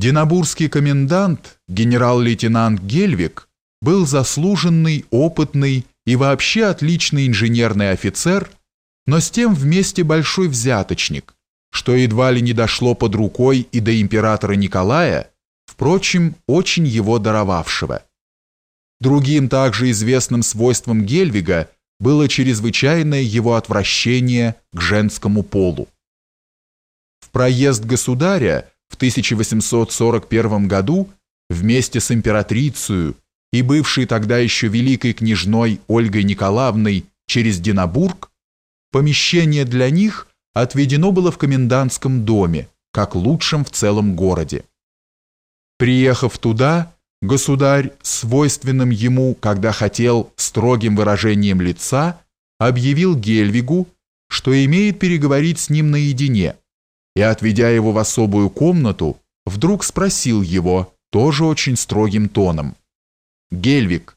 Динабурский комендант, генерал-лейтенант Гельвик, был заслуженный, опытный и вообще отличный инженерный офицер, но с тем вместе большой взяточник, что едва ли не дошло под рукой и до императора Николая, впрочем, очень его даровавшего. Другим также известным свойством Гельвига было чрезвычайное его отвращение к женскому полу. В проезд государя в 1841 году вместе с императрицей и бывшей тогда еще великой княжной Ольгой Николаевной через Динабург, помещение для них отведено было в комендантском доме, как лучшем в целом городе. Приехав туда, государь, свойственным ему, когда хотел, строгим выражением лица, объявил Гельвигу, что имеет переговорить с ним наедине, и, отведя его в особую комнату, вдруг спросил его, тоже очень строгим тоном, «Гельвиг,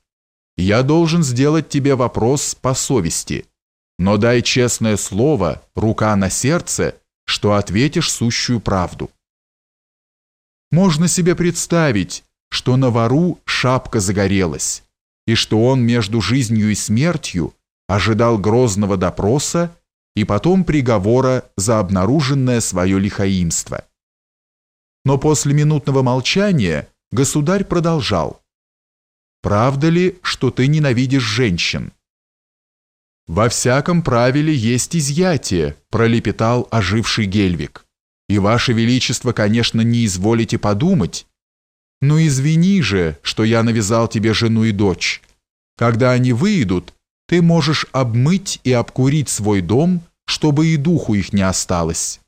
я должен сделать тебе вопрос по совести, но дай честное слово, рука на сердце, что ответишь сущую правду». Можно себе представить, что на вору шапка загорелась, и что он между жизнью и смертью ожидал грозного допроса и потом приговора за обнаруженное свое лихаимство. Но после минутного молчания государь продолжал. «Правда ли, что ты ненавидишь женщин?» «Во всяком правиле есть изъятие», – пролепетал оживший Гельвик. «И, Ваше Величество, конечно, не изволите подумать, «Ну извини же, что я навязал тебе жену и дочь. Когда они выйдут, ты можешь обмыть и обкурить свой дом, чтобы и духу их не осталось».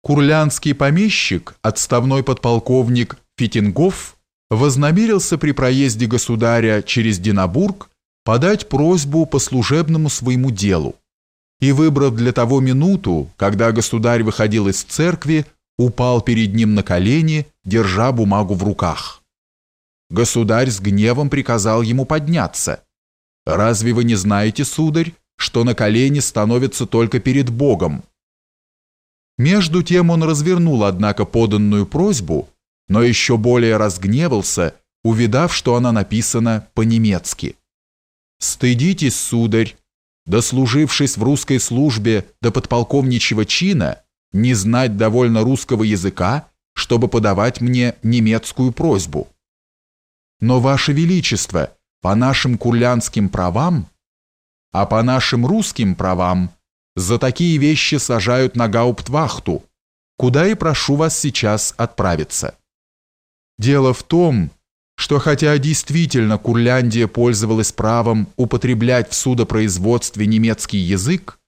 Курлянский помещик, отставной подполковник Фитингов, вознамерился при проезде государя через Динабург подать просьбу по служебному своему делу и, выбрав для того минуту, когда государь выходил из церкви, упал перед ним на колени, держа бумагу в руках. Государь с гневом приказал ему подняться. «Разве вы не знаете, сударь, что на колени становится только перед Богом?» Между тем он развернул, однако, поданную просьбу, но еще более разгневался, увидав, что она написана по-немецки. «Стыдитесь, сударь, дослужившись в русской службе до подполковничьего чина, не знать довольно русского языка, чтобы подавать мне немецкую просьбу. Но, Ваше Величество, по нашим курлянским правам, а по нашим русским правам, за такие вещи сажают на гауптвахту, куда и прошу вас сейчас отправиться. Дело в том, что хотя действительно Курляндия пользовалась правом употреблять в судопроизводстве немецкий язык,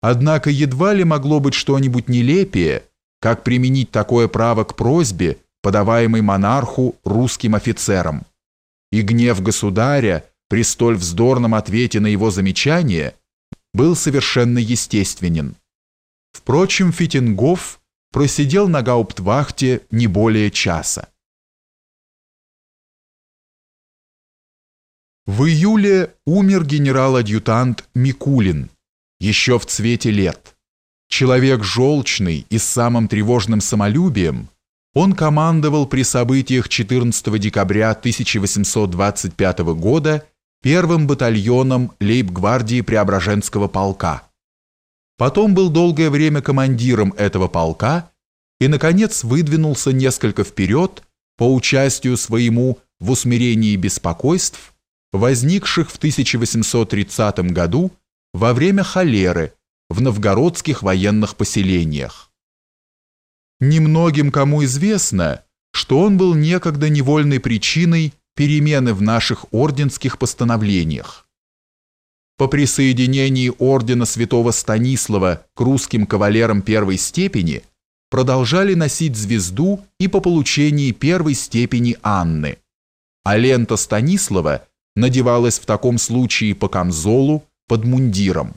однако едва ли могло быть что-нибудь нелепее, как применить такое право к просьбе, подаваемой монарху русским офицерам. И гнев государя при столь вздорном ответе на его замечание был совершенно естественен. Впрочем, Фитингов просидел на гауптвахте не более часа. В июле умер генерал-адъютант Микулин, еще в цвете лет. Человек желчный и с самым тревожным самолюбием, он командовал при событиях 14 декабря 1825 года первым батальоном лейб-гвардии Преображенского полка. Потом был долгое время командиром этого полка и, наконец, выдвинулся несколько вперед по участию своему в усмирении беспокойств возникших в 1830 году во время холеры в новгородских военных поселениях. Немногим кому известно, что он был некогда невольной причиной перемены в наших орденских постановлениях. По присоединении ордена святого Станислава к русским кавалерам первой степени продолжали носить звезду и по получении первой степени Анны, а лента Станислава надевалась в таком случае по камзолу под мундиром.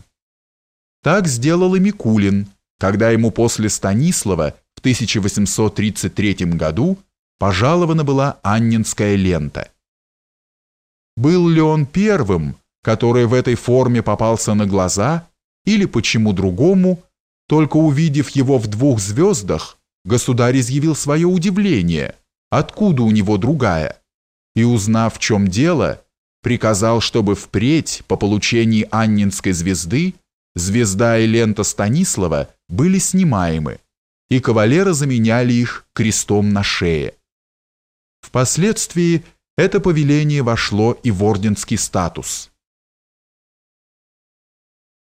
Так сделал и Микулин, когда ему после Станислава 1833 году пожалована была Аннинская лента. Был ли он первым, который в этой форме попался на глаза, или почему другому, Только увидев его в двух звездах, государь изъявил свое удивление, откуда у него другая, и, узнав, в чем дело, приказал, чтобы впредь, по получении Аннинской звезды, звезда и лента Станислава были снимаемы, и кавалеры заменяли их крестом на шее. Впоследствии это повеление вошло и в орденский статус –